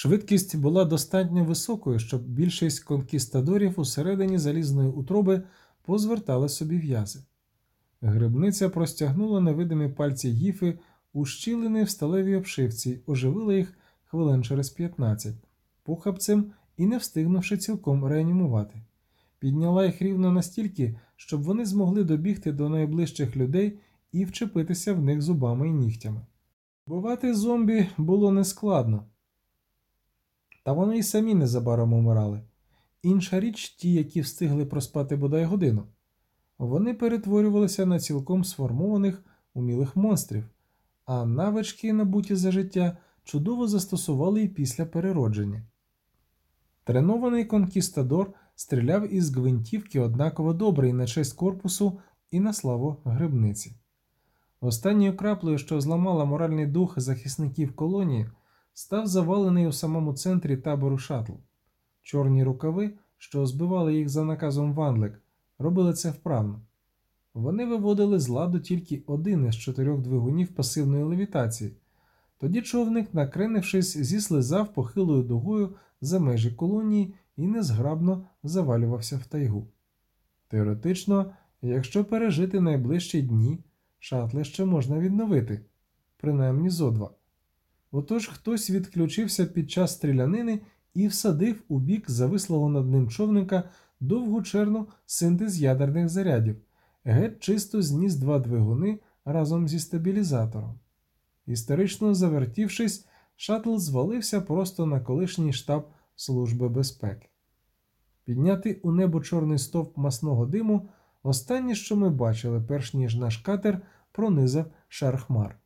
Швидкість була достатньо високою, щоб більшість конкістадорів усередині залізної утроби позвертали собі в'язи. Грибниця простягнула невидимі пальці гіфи у щілини в сталевій обшивці, оживила їх хвилин через 15, похапцем і не встигнувши цілком реанімувати. Підняла їх рівно настільки, щоб вони змогли добігти до найближчих людей і вчепитися в них зубами і нігтями. Бувати зомбі було нескладно. Та вони й самі незабаром умирали. Інша річ ті, які встигли проспати бодай годину. Вони перетворювалися на цілком сформованих умілих монстрів, а навички, набуті за життя, чудово застосували і після переродження. Тренований конкістадор стріляв із гвинтівки однаково добре і на честь корпусу, і на славу грибниці. Останньою краплею, що зламала моральний дух захисників колонії, став завалений у самому центрі табору шатл. Чорні рукави, що збивали їх за наказом Ванлик, робили це вправно. Вони виводили з ладу тільки один із чотирьох двигунів пасивної левітації. Тоді човник, накренившись, зіслизав похилою дугою за межі колонії і незграбно завалювався в тайгу. Теоретично, якщо пережити найближчі дні, шатли ще можна відновити, принаймні зо два. Отож хтось відключився під час стрілянини і всадив у бік завислого над ним човника довгу черну синтез ядерних зарядів, геть чисто зніс два двигуни разом зі стабілізатором. Історично завертівшись, шаттл звалився просто на колишній штаб Служби безпеки. Підняти у небо чорний стовп масного диму останнє, що ми бачили, перш ніж наш катер пронизав шар хмар.